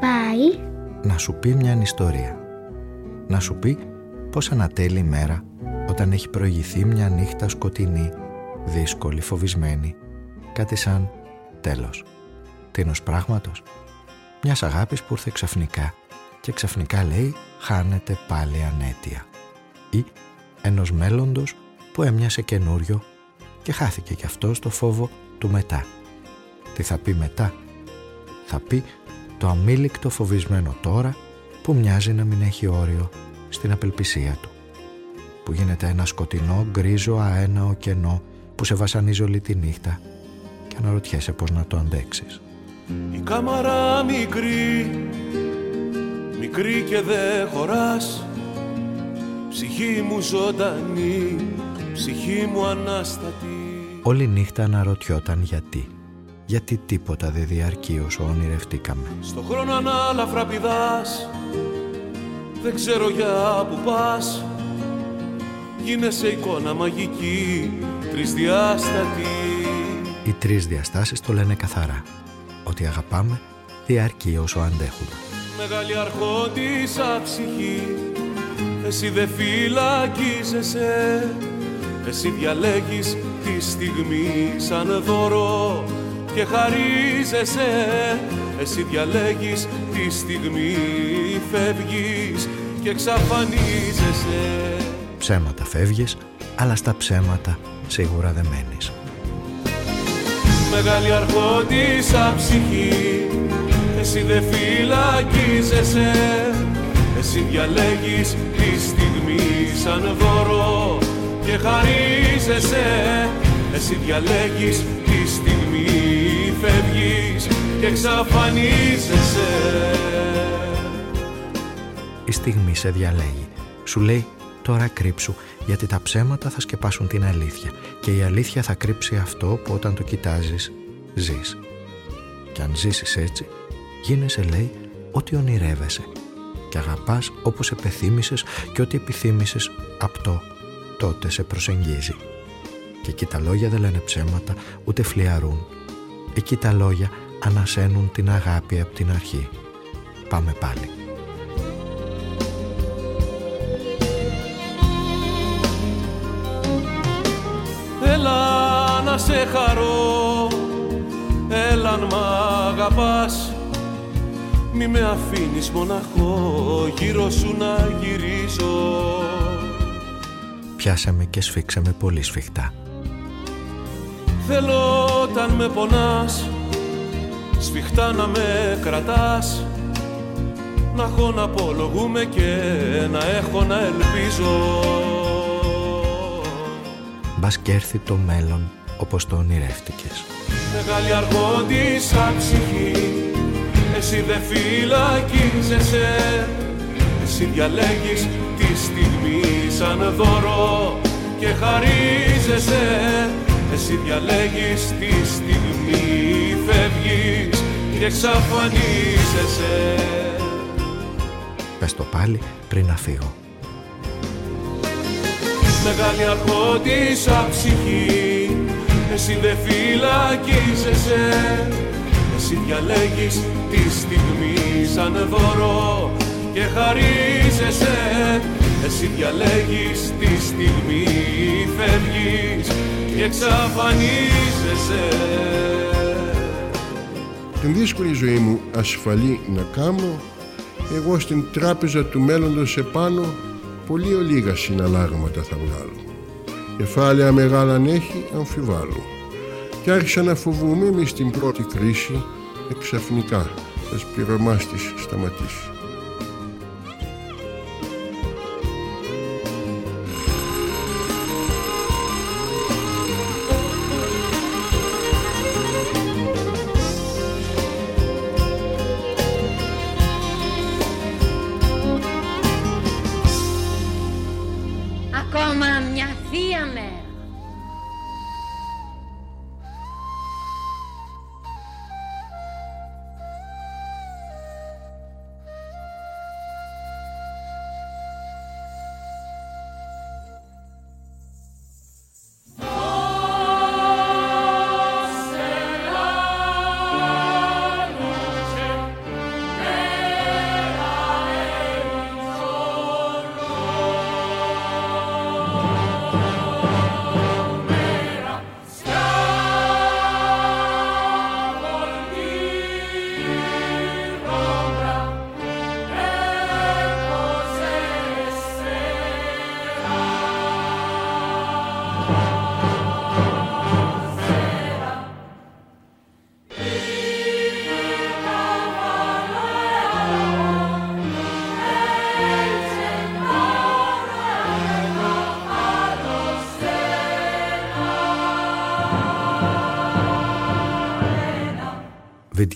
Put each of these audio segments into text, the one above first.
Πάει να σου πει μια ιστορία. Να σου πει πώς ανατέλει η μέρα όταν έχει προηγηθεί μια νύχτα σκοτεινή, δύσκολη, φοβισμένη. Κάτι σαν τέλος. Τίνος πράγματος. Μιας αγάπης που ήρθε ξαφνικά και ξαφνικά λέει χάνεται πάλι ανέτεια. Ή ενός μέλλοντος που έμοιασε καινούριο και χάθηκε κι αυτό στο φόβο του μετά. Τι θα πει μετά; Θα πει το αμήλικτο φοβισμένο τώρα που μοιάζει να μην έχει όριο στην απελπισία του. Που γίνεται ένα σκοτεινό γκρίζο αέναο κενό που σε βασανίζει όλη τη νύχτα και αναρωτιέσαι πως να το αντέξεις. Η κάμαρα μικρή, μικρή και δε χωράς. Ψυχή μου ζωντανή, ψυχή μου ανάστατη. Όλη νύχτα αναρωτιόταν γιατί γιατί τίποτα δεν διαρκεί όσο ονειρευτήκαμε. Στο χρόνο ανάλαφρα πηδάς, δεν ξέρω για που πας, γίνεσαι εικόνα μαγική, τρισδιάστατη. Οι τρεις διαστάσεις το λένε καθαρά, ότι αγαπάμε διαρκεί όσο αντέχουμε. Μεγάλη αρχόντισα ψυχή, εσύ δεν φυλακίζεσαι, εσύ διαλέγεις τη στιγμή σαν δώρο και χαρίζεσαι. Εσύ διαλέγεις τη στιγμή φεύγεις και εξαφανίζεσαι. Ψέματα φεύγεις, αλλά στα ψέματα σίγουρα δεν μένεις. Μεγάλη αρχόντισα ψυχή Εσύ δεν φυλακίζεσαι. Εσύ διαλέγεις τη στιγμή σαν δώρο και χαρίζεσαι. Εσύ διαλέγεις τη στιγμή φεύγεις και εξαφανίζεσαι Η στιγμή σε διαλέγει. Σου λέει τώρα κρύψου γιατί τα ψέματα θα σκεπάσουν την αλήθεια και η αλήθεια θα κρύψει αυτό που όταν το κοιτάζεις ζεις. Και αν ζήσεις έτσι γίνεσαι λέει ό,τι ονειρεύεσαι και αγαπάς όπως επεθύμησες και ό,τι επιθύμησες αυτό τότε σε προσεγγίζει. Και εκεί τα λόγια δεν λένε ψέματα ούτε φλιαρούν Εκεί τα λόγια ανασένουν την αγάπη από την αρχή. Πάμε πάλι. Έλα να σε χαρώ, έλα να μ' αγαπάς Μη με αφήνεις μοναχό, γύρω σου να γυρίζω Πιάσαμε και σφίξαμε πολύ σφιχτά Θέλω όταν με πονάς. Σφιχτά να με κρατάς. Να έχω να απολογούμε και να έχω να ελπίζω. Μπας και έρθει το μέλλον όπως το ονειρεύτηκες. Μεγάλη αργόντισα ψυχή Εσύ δεν φυλακίζεσαι. Εσύ διαλέγεις τη στιγμή σαν δώρο Και χαρίζεσαι εσύ διαλέγεις τη στιγμή φεύγεις και εξαφανίζεσαι. Πες το πάλι πριν να φύγω. Μεγάλη αρχόντισα ψυχή Εσύ δεν φυλακίζεσαι. Εσύ διαλέγεις τη στιγμή σαν δώρο και χαρίζεσαι. Εσύ διαλέγεις τη στιγμή φεύγεις και εξαφανίζεσαι Την δύσκολη ζωή μου ασφαλή να κάμω εγώ στην τράπεζα του μέλλοντος επάνω πολύ ολίγα συναλλάγματα θα βγάλω. Κεφάλαια μεγάλα αν έχει αμφιβάλλω. Και άρχισα να φοβούμαι μη στην πρώτη κρίση εξαφνικά θα πληρωμάς της σταματήσει.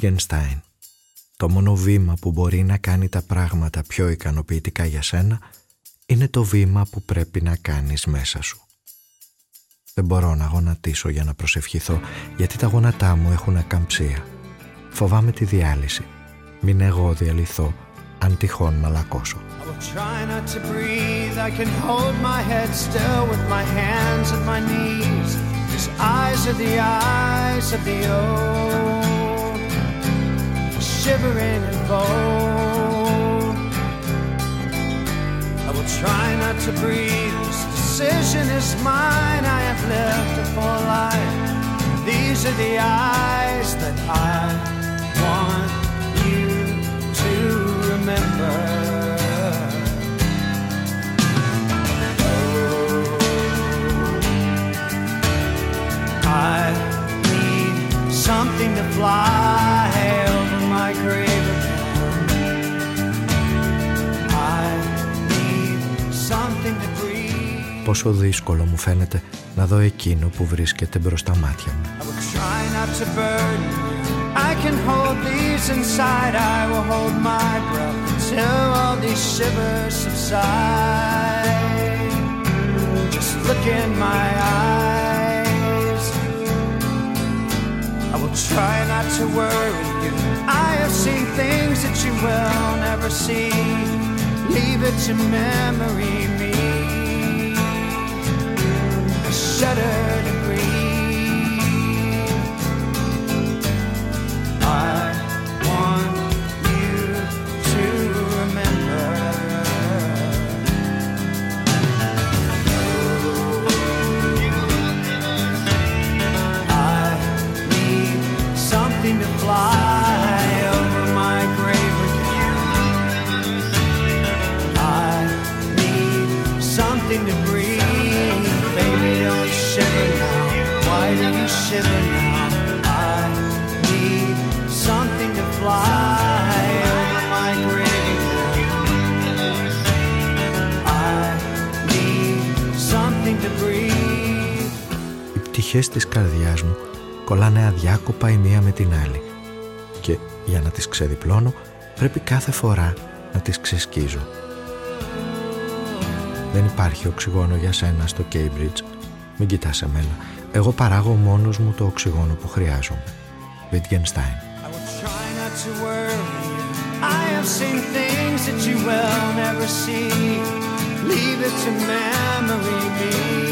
Wittgenstein. Το μόνο βήμα που μπορεί να κάνει τα πράγματα πιο ικανοποιητικά για σένα είναι το βήμα που πρέπει να κάνεις μέσα σου. Δεν μπορώ να γονατίσω για να προσευχηθώ γιατί τα γόνατά μου έχουν ακαμψία. Φοβάμαι τη διάλυση. Μην εγώ διαλυθώ αν τυχόν μαλακώσω. eyes are the eyes of the old, shivering and cold. I will try not to breathe. This decision is mine. I have lived a full life. These are the eyes that I want you to remember. Oh, I need something to fly Πόσο δύσκολο μου φαίνεται να δω εκείνο που βρίσκεται μπροστά μάτια μου. Seen things that you will never see. Leave it to memory, me. I shudder to breathe. I Οι πτυχές της καρδιάς μου κολλάνε αδιάκοπα η μία με την άλλη και για να τις ξεδιπλώνω πρέπει κάθε φορά να τις ξεσκίζω. Δεν υπάρχει οξυγόνο για σένα στο Cambridge. Μην κοιτάς εμένα. Εγώ παράγω μόνος μου το οξυγόνο που χρειάζομαι. Wittgenstein. I have seen things that you will never see. Leave it to memory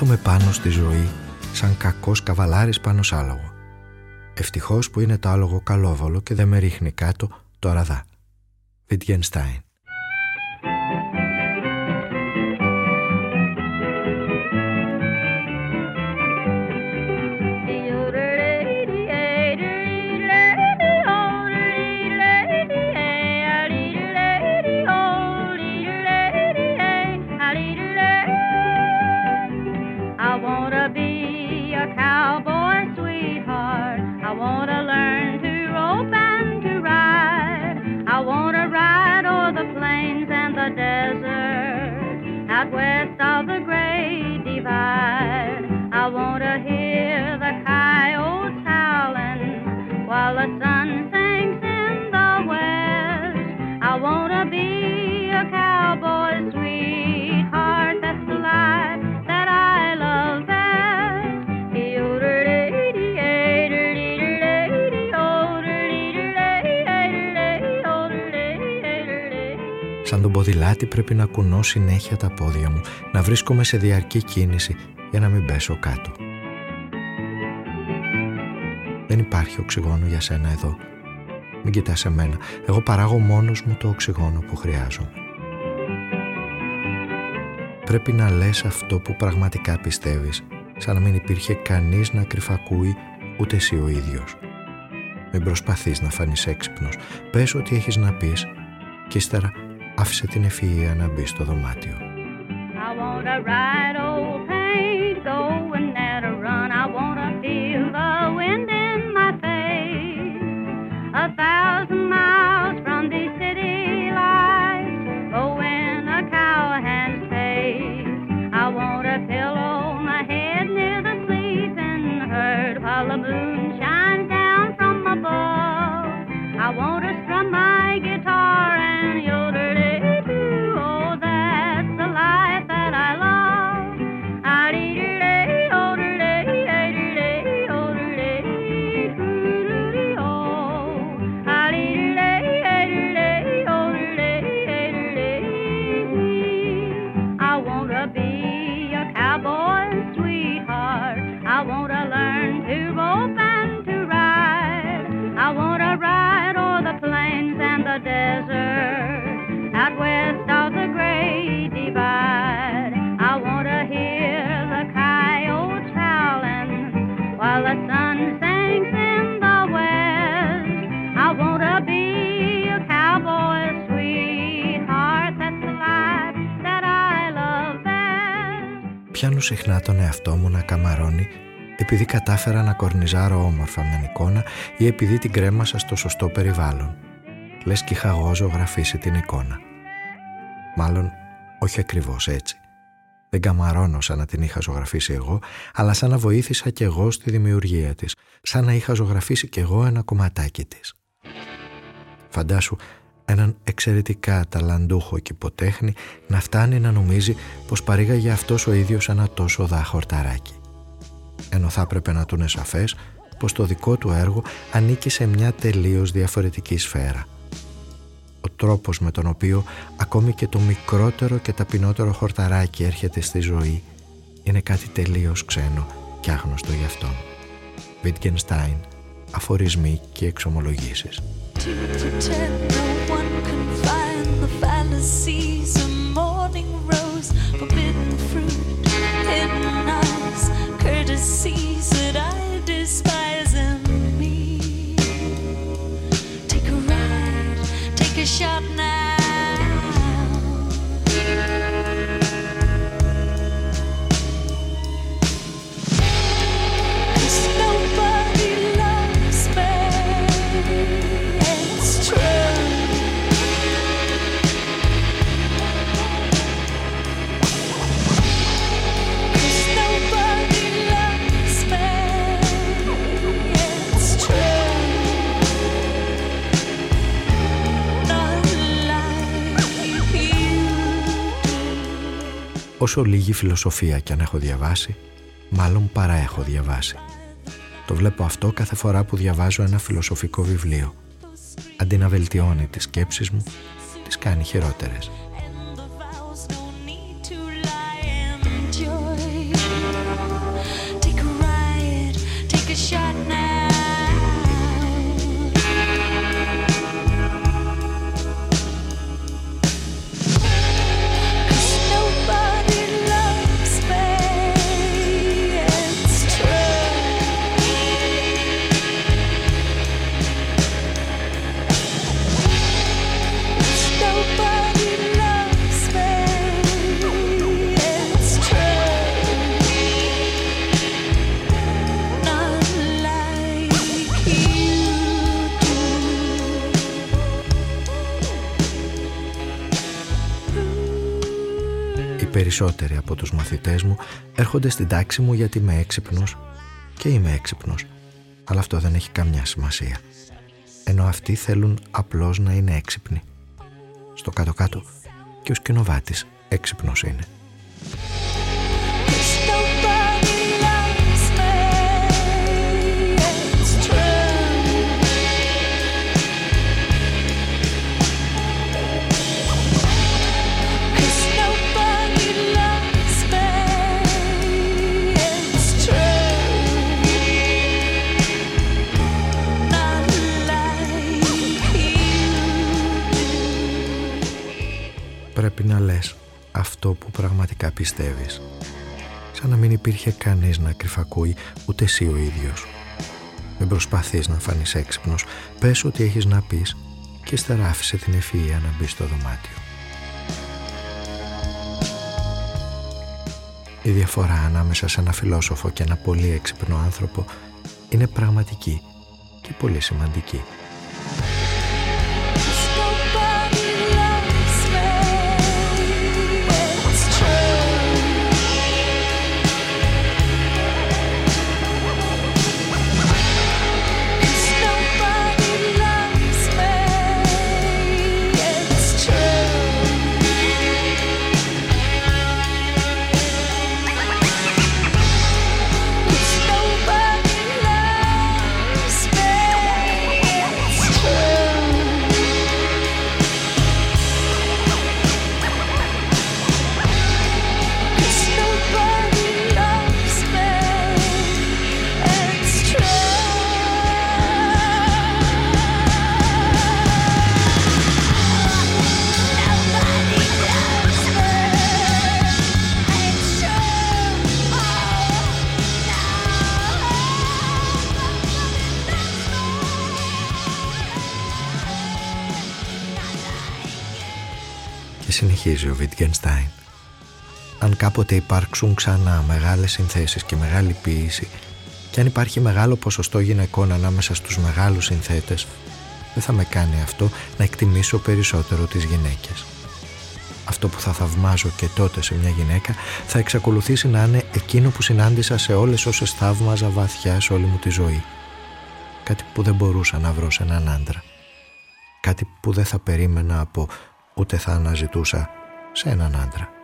κάθομαι πάνω στη ζωή σαν κακός καβαλάρης πάνω σ' άλογο. Ευτυχώς που είναι το άλογο καλόβολο και δεν με ρίχνει κάτω το ραδά. Wittgenstein Σαν τον ποδηλάτη πρέπει να κουνώ συνέχεια τα πόδια μου, να βρίσκομαι σε διαρκή κίνηση για να μην πέσω κάτω. Δεν υπάρχει οξυγόνο για σένα εδώ. Μην κοιτάς εμένα. Εγώ παράγω μόνος μου το οξυγόνο που χρειάζομαι. Πρέπει να λες αυτό που πραγματικά πιστεύεις, σαν να μην υπήρχε κανείς να κρυφακούει ούτε εσύ ο ίδιος. Μην προσπαθείς να φανείς έξυπνος. Πες ό,τι έχεις να πεις και ύστερα άφησε την ευφυΐα να μπει στο δωμάτιο. Πιάνω συχνά τον εαυτό μου να καμαρώνει επειδή κατάφερα να κορνιζάρω όμορφα μια εικόνα ή επειδή την κρέμασα στο σωστό περιβάλλον. Λες και είχα εγώ ζωγραφίσει την εικόνα. Μάλλον όχι ακριβώς έτσι. Δεν καμαρώνω σαν να την είχα ζωγραφίσει εγώ, αλλά σαν να βοήθησα κι εγώ στη δημιουργία της, σαν να είχα ζωγραφίσει κι εγώ ένα κομματάκι της. Φαντάσου έναν εξαιρετικά ταλαντούχο κυποτέχνη να φτάνει να νομίζει πως παρήγαγε αυτός ο ίδιος ένα τόσο δά χορταράκι. Ενώ θα έπρεπε να του είναι σαφές πως το δικό του έργο ανήκει σε μια τελείως διαφορετική σφαίρα. Ο τρόπος με τον οποίο ακόμη και το μικρότερο και ταπεινότερο χορταράκι έρχεται στη ζωή είναι κάτι τελείως ξένο και άγνωστο γι' αυτόν. Wittgenstein, αφορισμοί και εξομολογήσεις. Όσο λίγη φιλοσοφία κι αν έχω διαβάσει, μάλλον παρά έχω διαβάσει. Το βλέπω αυτό κάθε φορά που διαβάζω ένα φιλοσοφικό βιβλίο. Αντί να βελτιώνει τις σκέψεις μου, τις κάνει χειρότερες. Περισσότεροι από τους μαθητές μου έρχονται στην τάξη μου γιατί είμαι έξυπνος και είμαι έξυπνος. Αλλά αυτό δεν έχει καμιά σημασία. Ενώ αυτοί θέλουν απλώς να είναι έξυπνοι. Στο κάτω-κάτω και ο σκηνοβάτης έξυπνος είναι. Αυτό που πραγματικά πιστεύεις. Σαν να μην υπήρχε κανείς να κρυφακούει, ούτε εσύ ο ίδιος. Μην προσπαθείς να φανείς έξυπνος, πες ότι έχεις να πεις και ύστερα την ευφυΐα να μπει στο δωμάτιο. Η διαφορά ανάμεσα σε ένα φιλόσοφο και ένα πολύ έξυπνο άνθρωπο είναι πραγματική και πολύ σημαντική. Συνεχίζει ο Βιτγενστάιν. Αν κάποτε υπάρξουν ξανά μεγάλες συνθέσεις και μεγάλη ποίηση και αν υπάρχει μεγάλο ποσοστό γυναικών ανάμεσα στους μεγάλους συνθέτες, δεν θα με κάνει αυτό να εκτιμήσω περισσότερο τις γυναίκες. Αυτό που θα θαυμάζω και τότε σε μια γυναίκα θα εξακολουθήσει να είναι εκείνο που συνάντησα σε όλες όσες θαύμαζα βαθιά σε όλη μου τη ζωή. Κάτι που δεν μπορούσα να βρω σε έναν άντρα. Κάτι που δεν θα περίμενα από ούτε θα αναζητούσα σε έναν άντρα.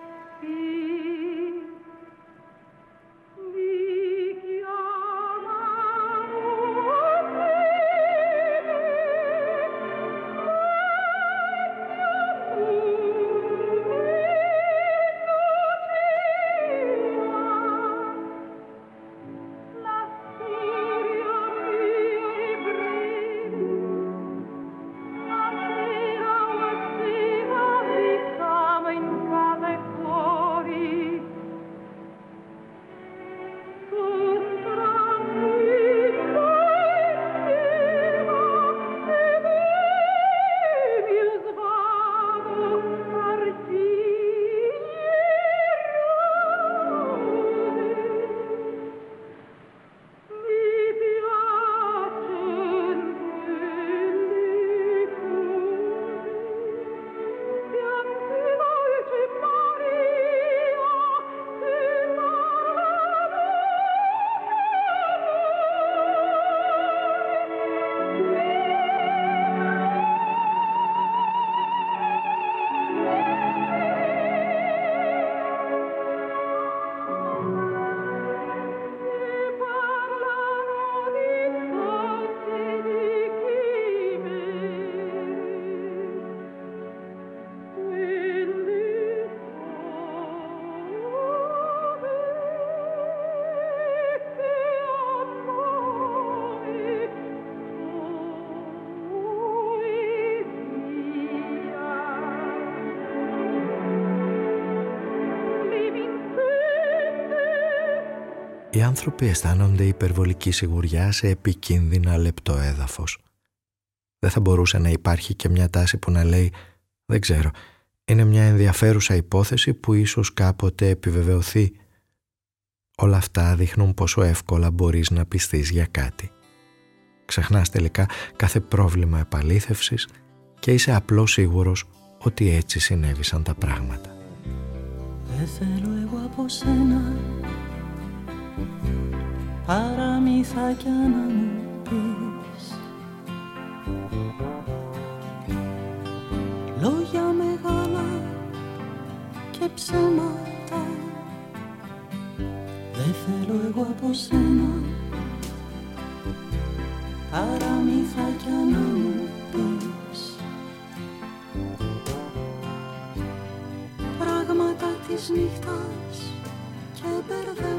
Οι άνθρωποι αισθάνονται υπερβολική σιγουριά σε επικίνδυνα λεπτό έδαφος. Δεν θα μπορούσε να υπάρχει και μια τάση που να λέει «Δεν ξέρω, είναι μια ενδιαφέρουσα υπόθεση που ίσως κάποτε επιβεβαιωθεί». Όλα αυτά δείχνουν πόσο εύκολα μπορείς να πιστείς για κάτι. Ξεχνάς τελικά κάθε πρόβλημα επαλήθευσης και είσαι απλώς σίγουρος ότι έτσι συνέβησαν τα πράγματα. Δεν θέλω εγώ από σένα παραμύθακια να μου πεις. Λόγια μεγάλα και ψέματα Δεν θέλω εγώ από σένα. Παραμύθακια να μου πεις. Πράγματα της νύχτας και μπερδέματα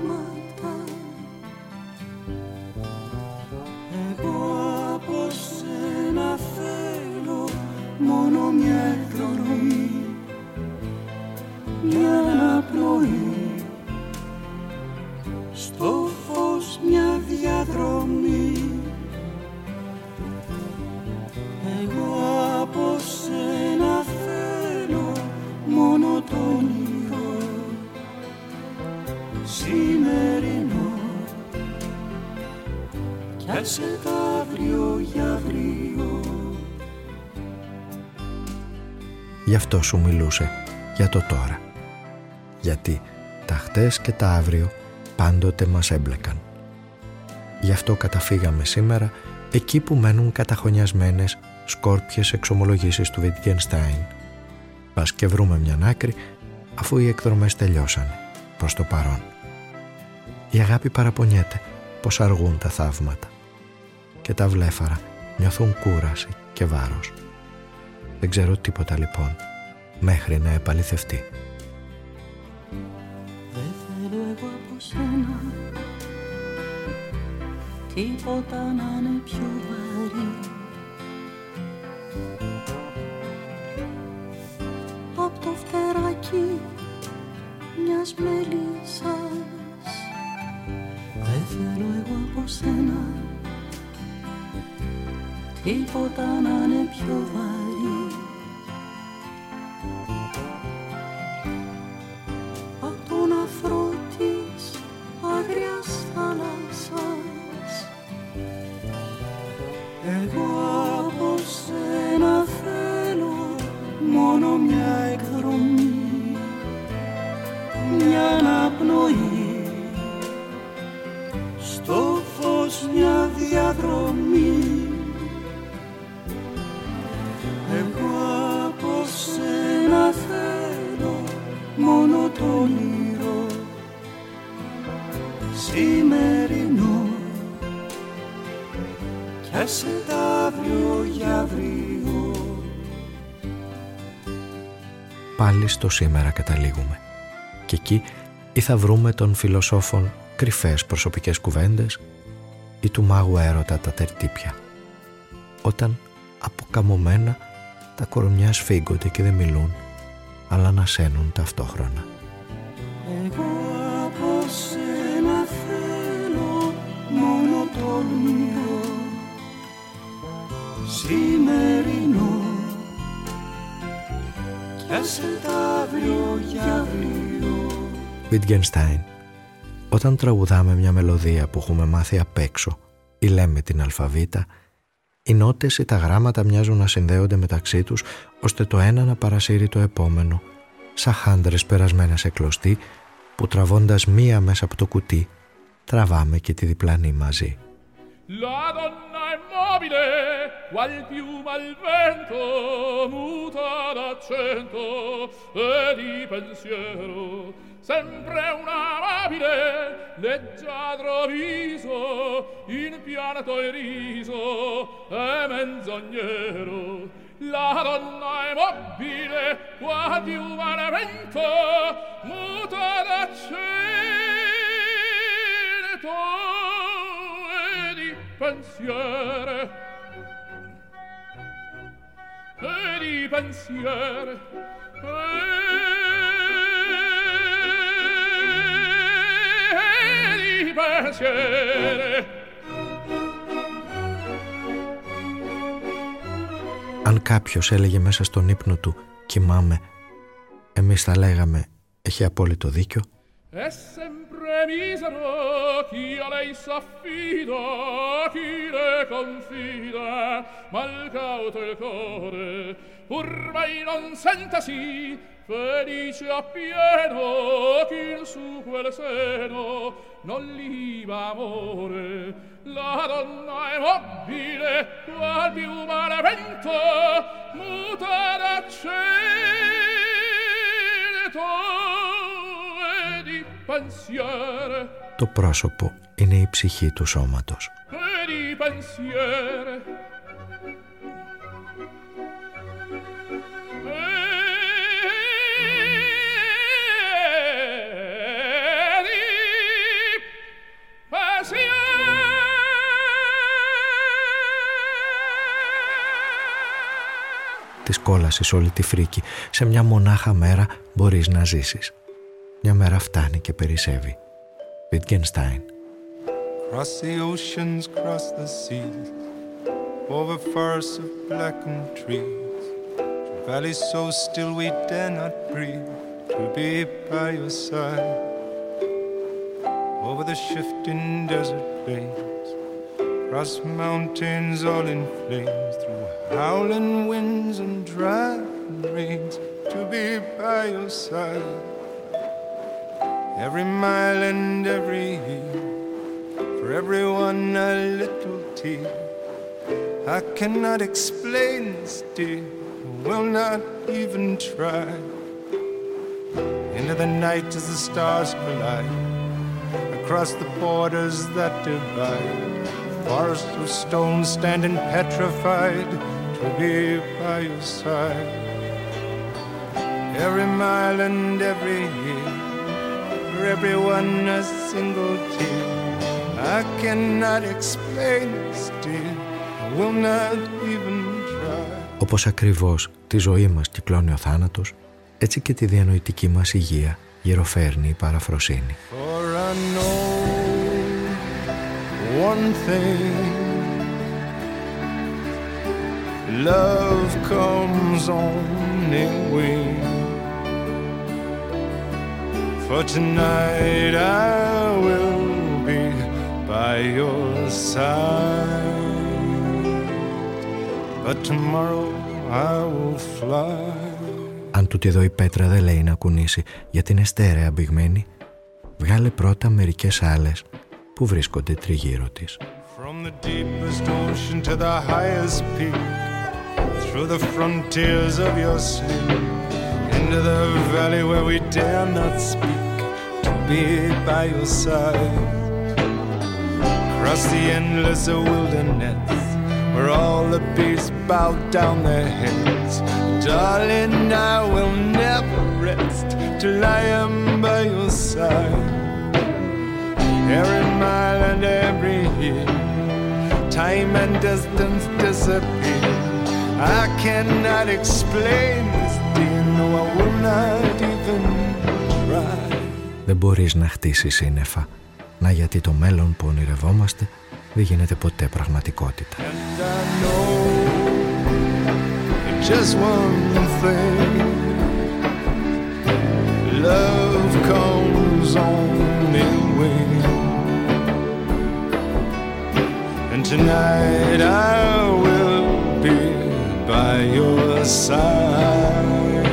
πιάσε τα αύριο για αύριο Γι' αυτό σου μιλούσε για το τώρα. Γιατί τα χτες και τα αύριο πάντοτε μας έμπλεκαν. Γι' αυτό καταφύγαμε σήμερα εκεί που μένουν καταχωνιασμένες σκόρπιες εξομολογήσεις του Βιτγκενστάιν. Πας και βρούμε μια άκρη αφού οι εκδρομές τελειώσανε προς το παρόν. Η αγάπη παραπονιέται πως αργούν τα θαύματα και τα βλέφαρα νιώθουν κούραση και βάρος. Δεν ξέρω τίποτα λοιπόν μέχρι να επαληθευτεί. Δεν θέλω εγώ από σένα τίποτα να είναι πιο βαρύ Απ' το φτεράκι μιας μέλισσας Δεν θέλω εγώ από σένα τίποτα να είναι πιο βαρύ στο σήμερα καταλήγουμε. Και εκεί ή θα βρούμε των φιλοσόφων κρυφές προσωπικές κουβέντες ή του μάγου έρωτα τα τερτύπια. Όταν αποκαμωμένα τα κορμιά σφίγγονται και δεν μιλούν αλλά ανασένουν ταυτόχρονα. Wittgenstein Όταν τραγουδάμε μια μελωδία που έχουμε μάθει απ' έξω ή λέμε την αλφαβήτα, οι νότες ή τα γράμματα μοιάζουν να συνδέονται μεταξύ τους ώστε το ένα να παρασύρει το επόμενο, σαν χάντρες περασμένες σε κλωστή που τραβώντας μία μέσα από το κουτί τραβάμε και τη διπλανή μαζί. La donna è mobile, qual piuma al vento, muta d'accento e di pensiero. sempre una rapide leggiadro viso in pianto e riso e menzognero. La donna è mobile al vento muta da cento e di pensiere. E di pensiere. E Αν κάποιος έλεγε μέσα στον ύπνο του κοιμάμε, εμείς θα λέγαμε: Έχει απόλυτο δίκιο. Το felice appieno chi in su quel seno non liba amore. La donna è mobile, qual piuma al vento, muta d'accento e di pensiere, Το πρόσωπο είναι η ψυχή του σώματος. e di pensiere. Της κόλασης όλη τη φρίκη. Σε μια μονάχα μέρα μπορείς να ζήσεις. Μια μέρα φτάνει και περισσεύει. Wittgenstein. Cross the oceans, cross the seas, over forests of blackened trees, to valleys so still we dare not breathe, to be by your side. Over the shifting desert plains, Across mountains all in flames, through howling winds and driving rains, to be by your side. Every mile and every year, for everyone a little tear. I cannot explain this, dear, will not even try. Into the night as the stars collide, across the borders that divide. Forests of stone standing petrified to be by your side. Every mile and every year, for everyone a single tear. I cannot explain this, dear, I will not even try. Όπως ακριβώς τη ζωή μας κυκλώνει ο θάνατος, έτσι και τη διανοητική μας υγεία γυροφέρνει η παραφροσύνη. One thing. Love comes on in wings. For tonight I will be by your side. But tomorrow I will fly. Αν τούτη εδώ η πέτρα δεν λέει να κουνήσει γιατί είναι στέρεα μπηγμένη, βγάλε πρώτα μερικές άλλες που βρίσκονται τριγύρω της. From the deepest ocean to the highest peak, through the frontiers of your sleep, into the valley where we dare not speak, to be by your side. Across the endless wilderness, where all the beasts bow down their heads. Darling, I will never rest till I am by your side. Every mile and every year, time and distance disappear. I cannot explain this, dear. No, I will not even try. Δεν μπορείς να χτίσεις σύννεφα. Να γιατί το μέλλον που ονειρευόμαστε δεν γίνεται ποτέ πραγματικότητα. And I know just one thing love comes on in wings. Tonight I will be by your side.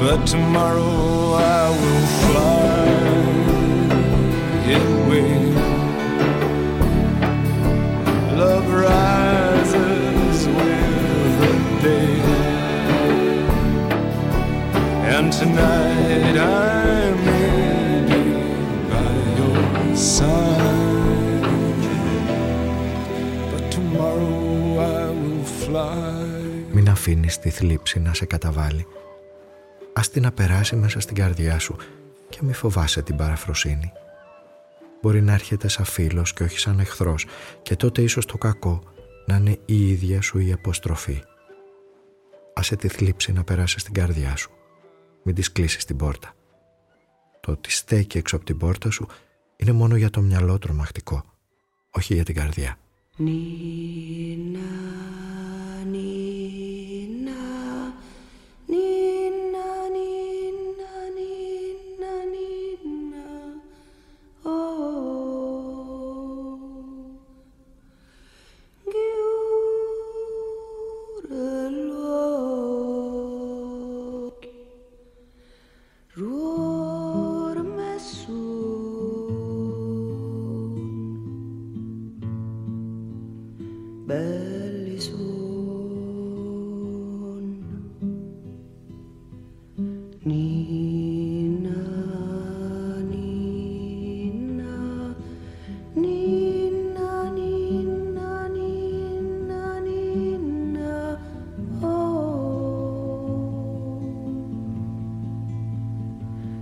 But tomorrow I will θλίψη να σε καταβάλει. Ας την να περάσει μέσα στην καρδιά σου και μη φοβάσαι την παραφροσύνη. Μπορεί να έρχεται σαν φίλος και όχι σαν εχθρός και τότε ίσως το κακό να είναι η ίδια σου η αποστροφή. Άσε τη θλίψη να περάσει στην καρδιά σου. Μην της κλείσεις την πόρτα. Το ότι στέκει έξω από την πόρτα σου είναι μόνο για το μυαλό τρομακτικό, όχι για την καρδιά. Νίνα, νίνα, νίνα,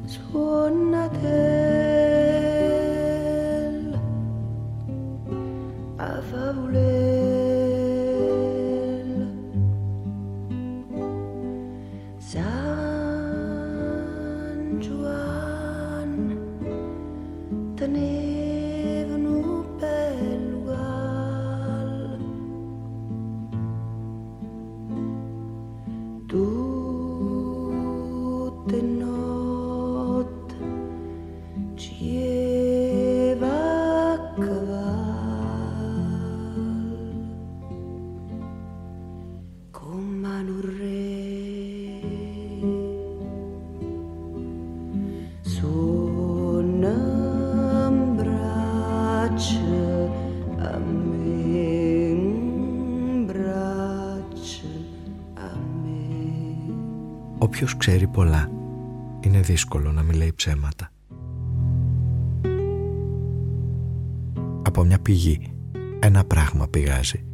suona te Όποιος ξέρει πολλά, είναι δύσκολο να μην λέει ψέματα. Από μια πηγή, ένα πράγμα πηγάζει.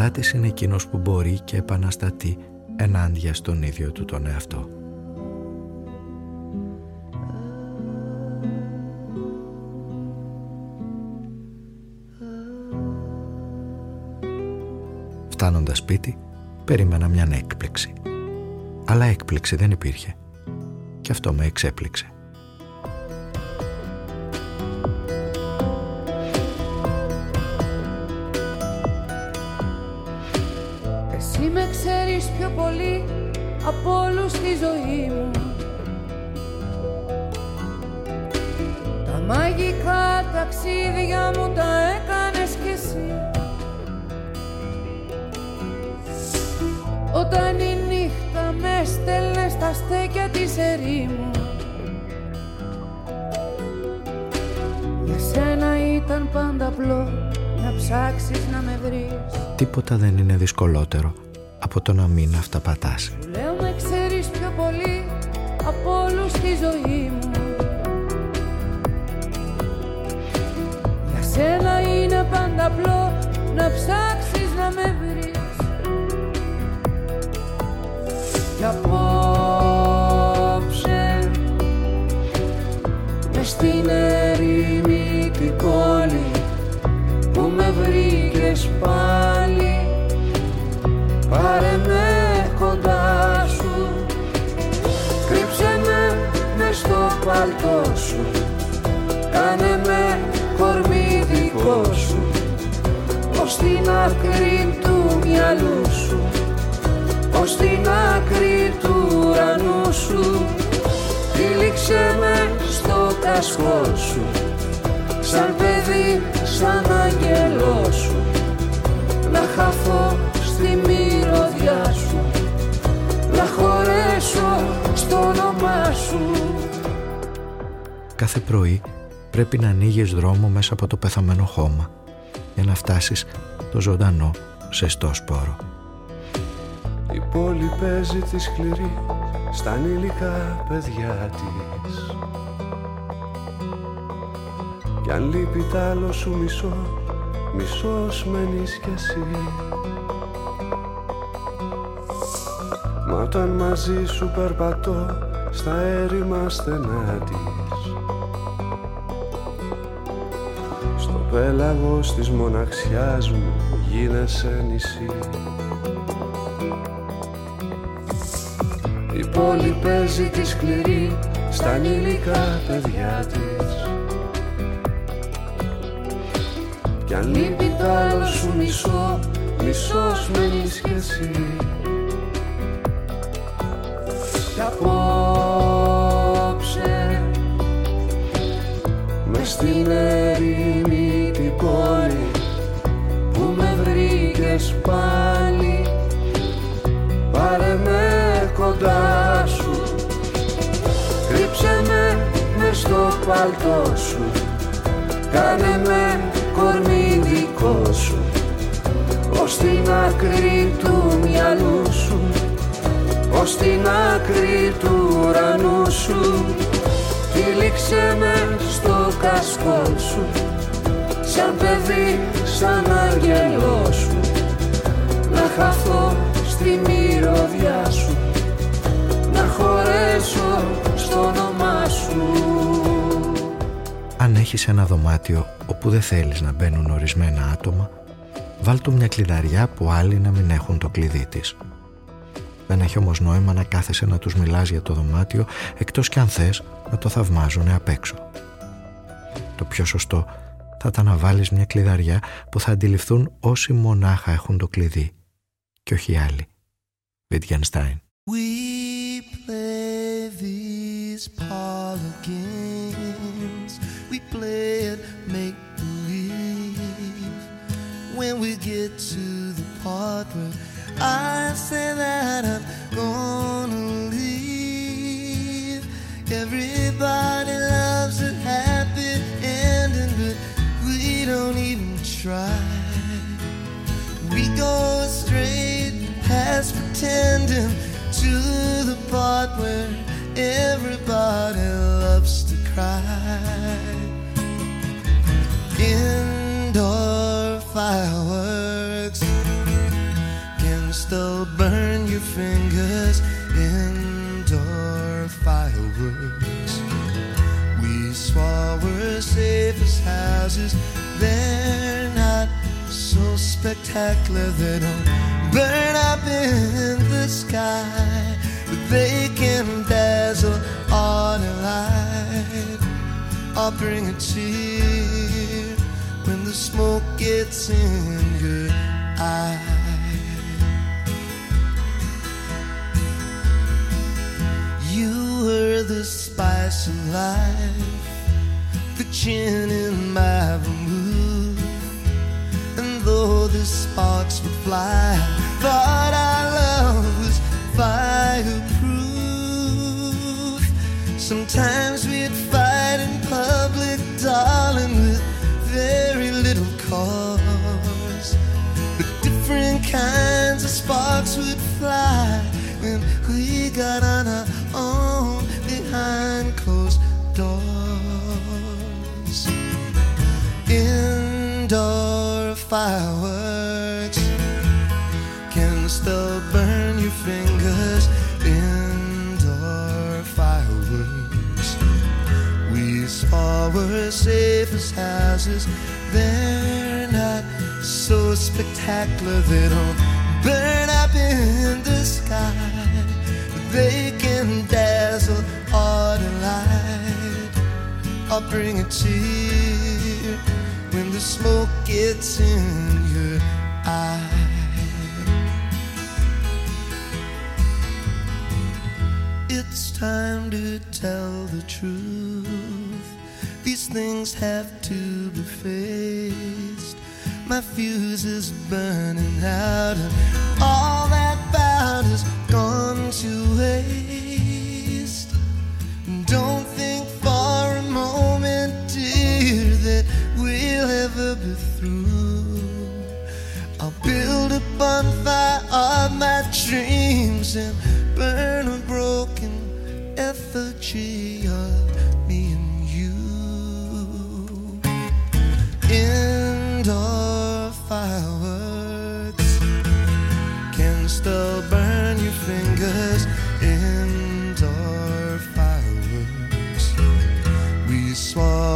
Επαναστάτης είναι εκείνος που μπορεί και επαναστατεί ενάντια στον ίδιο του τον εαυτό. Φτάνοντας σπίτι, περίμενα μια έκπληξη. Αλλά έκπληξη δεν υπήρχε. Και αυτό με εξέπληξε. Από το να μην αυταπατάς. Σου λέω με ξέρεις πιο πολύ από όλους στη ζωή μου Για σένα είναι πάντα απλό να ψάξεις να με βρεις. Κι απόψε μες στην ερήμη την πόλη που με βρήκες πάλι Πάρε με κοντά σου. Κρύψε με μες στο παλτό σου. Κάνε με κορμί δικό σου. Ως την άκρη του μυαλού σου. Ως την άκρη του ουρανού σου. Τύλιξε με στο κασκό σου. Σαν παιδί, σαν αγγελό σου. Να χαθώ χωρέσω στο όνομά σου. Κάθε πρωί πρέπει να ανοίγεις δρόμο μέσα από το πεθαμένο χώμα για να φτάσεις το ζωντανό ζεστό σπόρο. Η πόλη παίζει τη σκληρή στα ανήλικα παιδιά της. Κι αν λείπει τ' άλλο σου μισό, μισός μένεις κι εσύ Μα όταν μαζί σου περπατώ στα έρημα στενά της Στο πέλαγος της μοναξιάς μου γίνεσαι νησί. Η πόλη παίζει τη σκληρή στα ανήλικα παιδιά της. Κι αν λείπει τ' άλλο σου μισό, μισός μένεις κι εσύ στην ερήμη την πόλη που με βρήκες πάλι. Πάρε με κοντά σου Κρύψε με μες στο παλτό σου Κάνε με κορμί δικό σου Ως την άκρη του μυαλού σου ως την άκρη του ουρανού σου τυλίξε με στο κασκό σου σαν παιδί, σαν άγγελό σου να χαθώ στη μυρωδιά σου να χωρέσω στο όνομά σου Αν έχεις ένα δωμάτιο όπου δεν θέλεις να μπαίνουν ορισμένα άτομα βάλ του μια κλειδαριά που άλλοι να μην έχουν το κλειδί της. Δεν έχει όμως νόημα να κάθεσαι να τους μιλάς για το δωμάτιο εκτός κι αν θες να το θαυμάζουν απ' έξω. Το πιο σωστό θα ήταν να βάλεις μια κλειδαριά που θα αντιληφθούν όσοι μονάχα έχουν το κλειδί και όχι άλλοι. Wittgenstein. We play these parlor games. We play it make believe. When we get to the part where I say that I'm gonna leave, everybody loves a happy ending, but we don't even try. We go straight past pretending to the part where everybody loves to cry. Indoor fireworks your fingers. Indoor fireworks. We swore we're safe as houses. They're not so spectacular they don't burn up in the sky but they can dazzle on a light or bring a tear when the smoke gets in your eye the spice of life the gin in my vermouth and though the sparks would fly, thought our love was fireproof. Sometimes we'd fight in public, darling, with very little cause. But different kinds of sparks would fly when we got on our own behind closed doors. Indoor fireworks can still burn your fingers. Indoor fireworks. We saw we're safe as houses. They're not so spectacular. They don't burn up in the sky. They can dazzle or bring a tear when the smoke gets in your eye. It's time to tell the truth. These things have to be faced. My fuse is burning out, and all that bout is gone to waste. Don't moment, dear, that we'll ever be through. I'll build a bonfire of my dreams and burn a broken effigy of me and you. Indoor fireworks can still burn your fingers.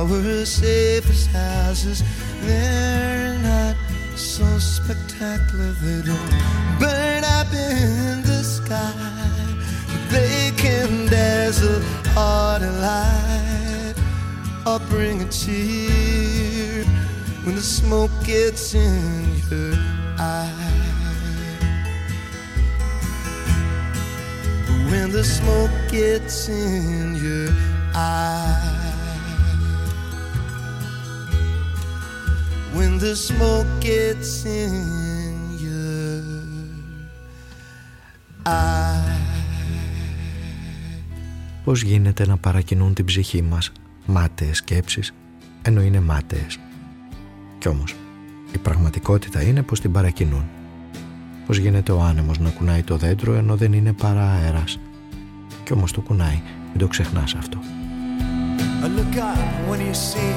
Swore we're safe as houses. They're not so spectacular. They don't burn up in the sky. They can dazzle or delight or bring a tear when the smoke gets in your eye. When the smoke gets in your eye. When the smoke gets in your eye. Πώς γίνεται να παρακινούν την ψυχή μας μάταιες σκέψεις ενώ είναι μάταιες; Κι όμως η πραγματικότητα είναι πως την παρακινούν. πως γίνεται ο άνεμος να κουνάει το δέντρο ενώ δεν είναι παρά αέρας; Κι όμως το κουνάει, μην το ξεχνάς αυτό. Look up when you see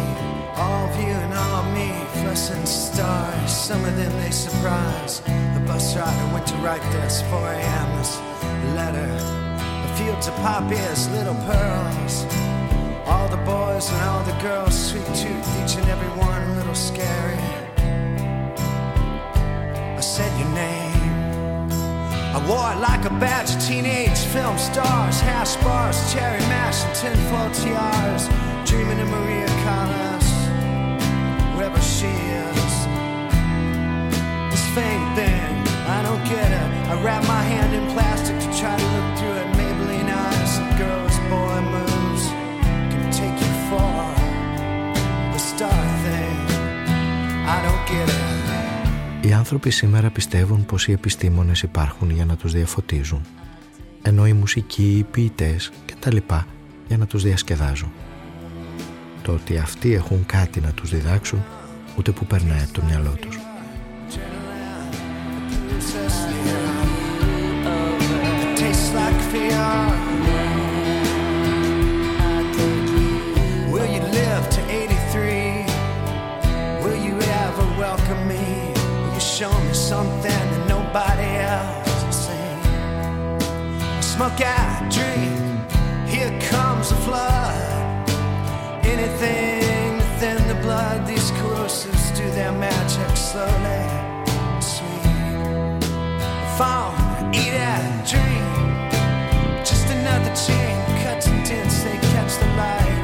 all of you and all of me fussing stars. Some of them they surprise. The bus rider went to write this 4 a.m. This letter. The fields of poppies, little pearls. All the boys and all the girls, sweet tooth, each and every one a little scary. I said your name. I wore it like a badge of teenage film stars, hash bars, cherry mash, and tinfoil tiaras. Dreaming of Maria Callas, wherever she is. This fame thing, I don't get it. I wrap my hand in plastic to try to look through it. Maybelline eyes, and girls, boy moves can take you far. The star thing, I don't get it. Οι άνθρωποι σήμερα πιστεύουν πως οι επιστήμονες υπάρχουν για να τους διαφωτίζουν, ενώ η μουσική, οι ποιητές και τα λοιπά για να τους διασκεδάζουν. Το ότι αυτοί έχουν κάτι να τους διδάξουν, ούτε που περνάει από το μυαλό τους. show me something that nobody else has seen. Smoke out, drink, here comes the flood. Anything Slowly, sweet. Phone, eat it, drink, just another chain, cuts and dents, they catch the light.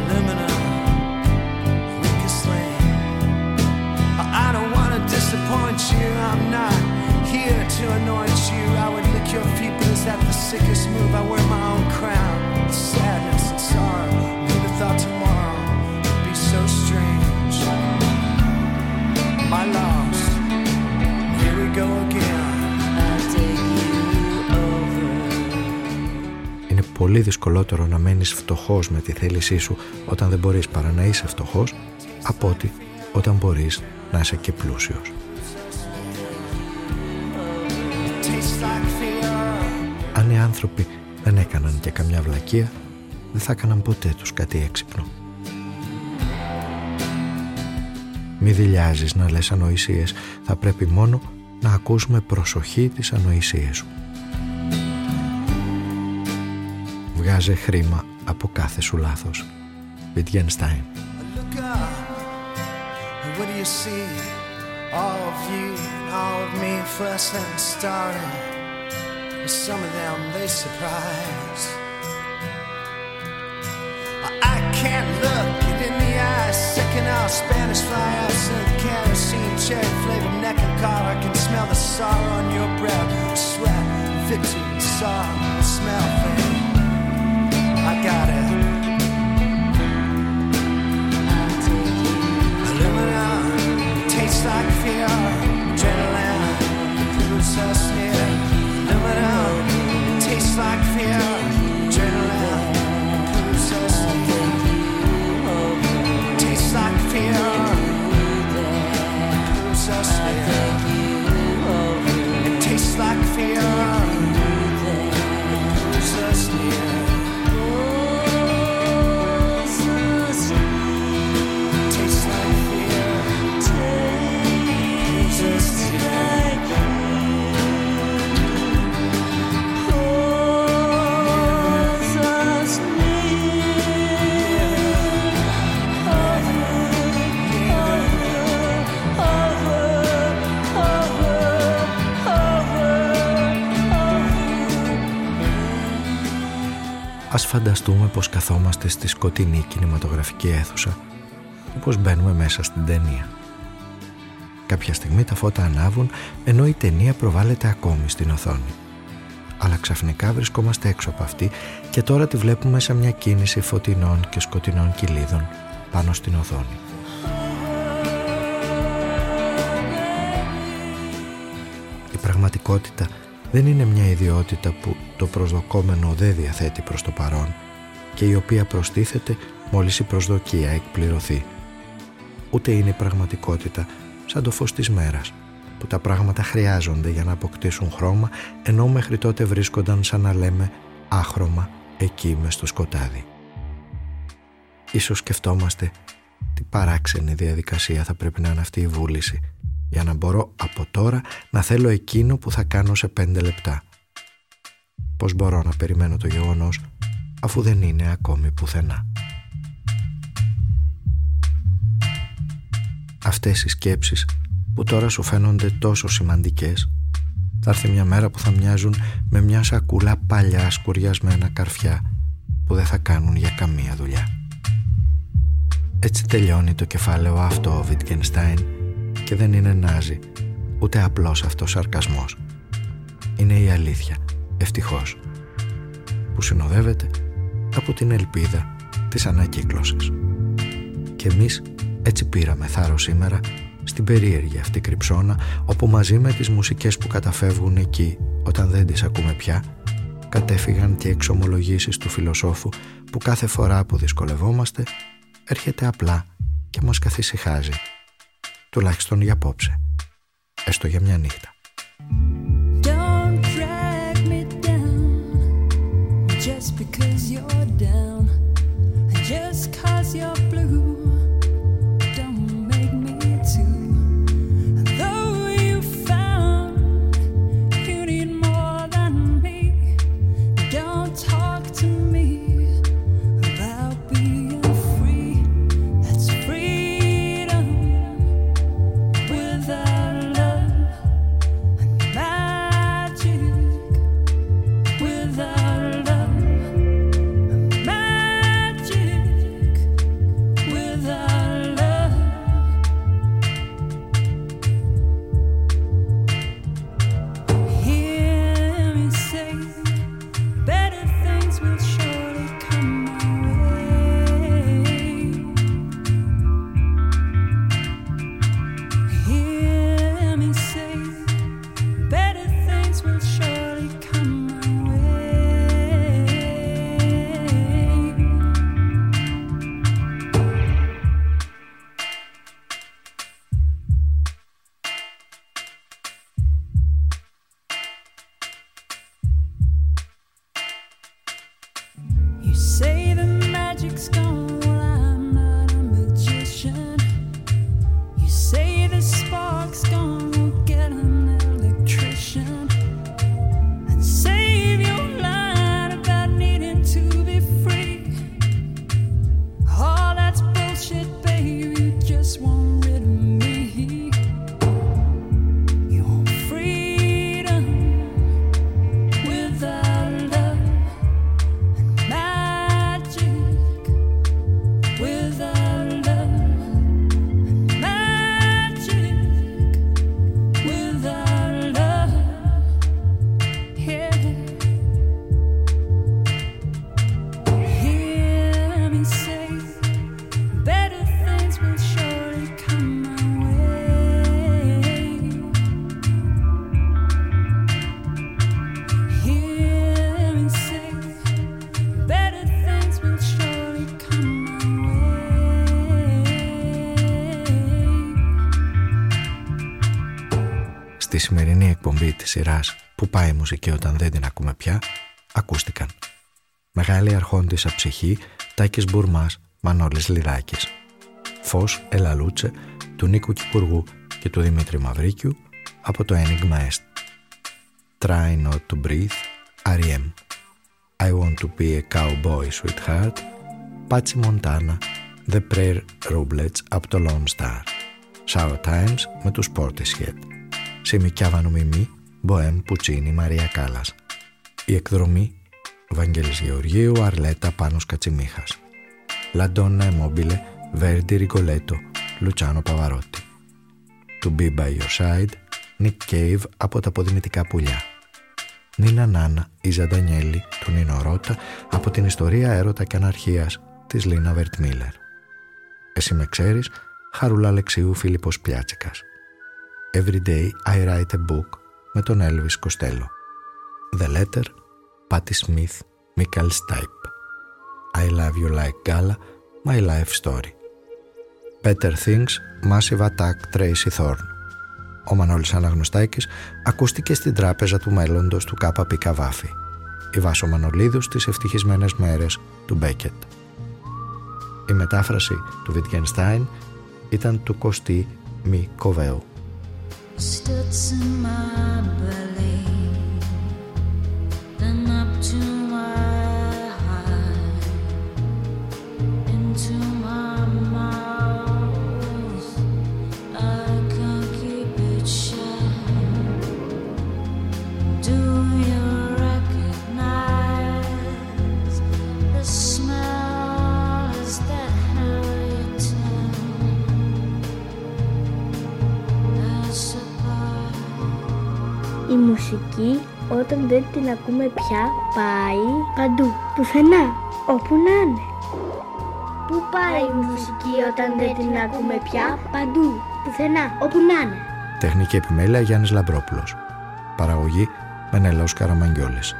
Aluminum. Weak as sling. I don't wanna disappoint you. I'm not here to anoint you. I would lick your feet, but is that the sickest move? I wear my own crown. Sadness and sorrow. Who'd thought tomorrow My loss. Here we go again. Είναι πολύ δυσκολότερο να μένεις φτωχός με τη θέλησή σου όταν δεν μπορείς παρά να είσαι φτωχός από ότι όταν μπορείς να είσαι και πλούσιος. Αν οι άνθρωποι δεν έκαναν και καμιά βλακεία, δεν θα έκαναν ποτέ τους κάτι έξυπνο. Μη δηλιάζεις να λες ανοησίες. Θα πρέπει μόνο να ακούσουμε προσοχή τις ανοησίες σου. Βγάζε χρήμα από κάθε σου λάθος. Βιτγενστάιν cherry flavored neck and collar. I can smell the sorrow on your breath. Sweat, victory, sorrow, smell thing. I got it. tastes like fear, adrenaline, the are near. Aluminum, tastes like I. Ας φανταστούμε πως καθόμαστε στη σκοτεινή κινηματογραφική αίθουσα και πως μπαίνουμε μέσα στην ταινία. Κάποια στιγμή τα φώτα ανάβουν ενώ η ταινία προβάλλεται ακόμη στην οθόνη. Αλλά ξαφνικά βρισκόμαστε έξω από αυτή και τώρα τη βλέπουμε σε μια κίνηση φωτεινών και σκοτεινών κυλίδων πάνω στην οθόνη. Η πραγματικότητα δεν είναι μια ιδιότητα που το προσδοκόμενο δεν διαθέτει προς το παρόν και η οποία προστίθεται μόλις η προσδοκία εκπληρωθεί. Ούτε είναι η πραγματικότητα σαν το φως της μέρας που τα πράγματα χρειάζονται για να αποκτήσουν χρώμα ενώ μέχρι τότε βρίσκονταν σαν να λέμε άχρωμα εκεί μες στο σκοτάδι. Ίσως σκεφτόμαστε τι παράξενη διαδικασία θα πρέπει να είναι αυτή η βούληση για να μπορώ από τώρα να θέλω εκείνο που θα κάνω σε πέντε λεπτά. Πώς μπορώ να περιμένω το γεγονός αφού δεν είναι ακόμη πουθενά. Αυτές οι σκέψεις που τώρα σου φαίνονται τόσο σημαντικές θα έρθει μια μέρα που θα μοιάζουν με μια σακούλα παλιά σκουριασμένα καρφιά που δεν θα κάνουν για καμία δουλειά. Έτσι τελειώνει το κεφάλαιο αυτό ο Βιτκενστάιν και δεν είναι νάζι, ούτε απλός αυτός σαρκασμός. Είναι η αλήθεια, ευτυχώς, που συνοδεύεται από την ελπίδα της ανακύκλωσης. Και εμείς έτσι πήραμε θάρρος σήμερα στην περίεργη αυτή κρυψώνα όπου μαζί με τις μουσικές που καταφεύγουν εκεί όταν δεν τις ακούμε πια κατέφυγαν και εξομολογήσεις του φιλοσόφου που κάθε φορά που δυσκολευόμαστε έρχεται απλά και μας καθησυχάζει τουλάχιστον για απόψε. Έστω για μια νύχτα σειράς που πάει η μουσική όταν δεν την ακούμε πια, ακούστηκαν. Μεγάλη αρχόντισα ψυχή, Τάκης Μπουρμάς, Μανώλης Λυράκης. Φως, Ελαλούτσε, του Νίκου Κυπουργού και του Δημήτρη Μαυρίκιου από το Enigma Est. Try not to breathe, R.E.M. I want to be a cowboy sweetheart, Πάτσι Μοντάνα, The Prayer Rublets από το Lone Star. Sour Times με τους Portishead. Σιμικιάβανο Μιμή Μποέμ Πουτσίνη Μαρία Κάλλας. Η εκδρομή Βαγγέλης Γεωργίου Αρλέτα Πάνος Κατσιμίχας. Λαντόνα Εμόμπιλε Βέρντι Ριγκολέτο Λουτσάνο Παβαρότη. To Be By Your Side Nick Cave από τα αποδημητικά πουλιά. Νίνα Νάνα η Ζαντανιέλη του Νίνο Ρώτα από την ιστορία έρωτα και αναρχίας της Λίνα Βερτμίλερ. Εσύ με ξέρεις, Χαρούλα Αλεξίου Φίλιππος Πιάτσικας. Every day I write a book με τον Elvis Costello. The Letter, Patti Smith, Michael Stipe. I Love You Like Gala, My Life Story. Better Things, Massive Attack, Tracy Thorn. Ο Μανώλης Αναγνωστάκης ακούστηκε στην τράπεζα του μέλλοντος του ΚΠ Καβάφη. Η Βάσο Μανολίδου στις ευτυχισμένες μέρες του Μπέκετ. Η μετάφραση του Βιτγενστάιν ήταν του Κωστή Μη Κοβέου. Η μουσική όταν δεν την ακούμε πια πάει παντού, πουθενά, όπου να είναι. Πού πάει η μουσική όταν δεν την ακούμε πια; Παντού, πουθενά, όπου να είναι. Τεχνική επιμέλεια Γιάννης Λαμπρόπουλος. Παραγωγή Μενέλαος Καραμαγγιόλης.